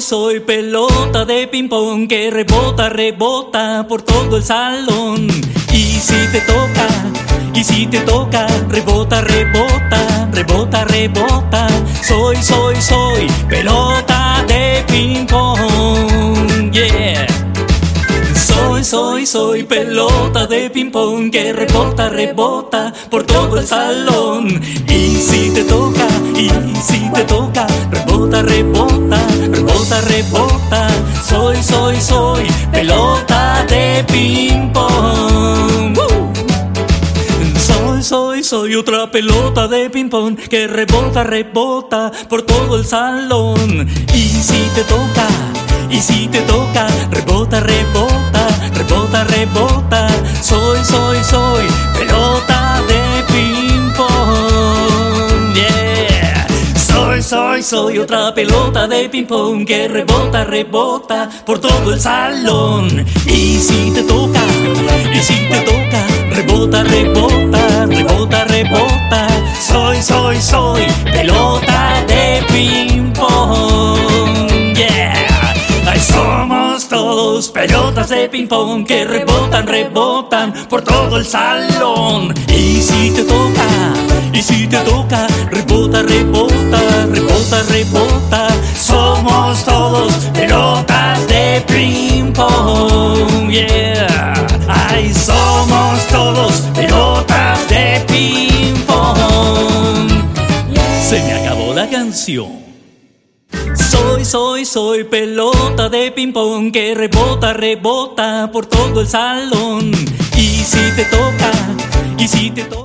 soy pelota de ping-pong que rebota, rebota por todo el salón. Y si te toca, y si te toca, rebota, rebota, rebota, rebota. Soy, soy, soy pelota de ping-pong. Yeah. Soy, soy, soy pelota de ping-pong que rebota, rebota por todo el salón. Y si te toca, y si te toca, rebota, rebota, Soy, soy, soy pelota de ping-pong. Soy, soy, soy otra pelota de ping-pong que rebota, rebota por todo el salón. Y si te toca, y si te toca, rebota, rebota, Soy, soy, otra pelota de ping-pong que rebota, rebota por todo el salón. Y si te toca, y si te toca, rebota, rebota, rebota, rebota. Soy, soy, soy pelota de ping-pong. Yeah. Ay, somos todos pelotas de ping-pong que rebotan, rebotan por todo el salón. Y si te toca, y si te toca, rebota, rebota, rebota. Somos todos pelotas de ping-pong. Yeah. Ay, somos todos pelotas de ping-pong. Se me acabó la canción. Soy, soy, soy pelota de ping-pong que rebota, rebota por todo el salón. Y si te toca, y si te toca.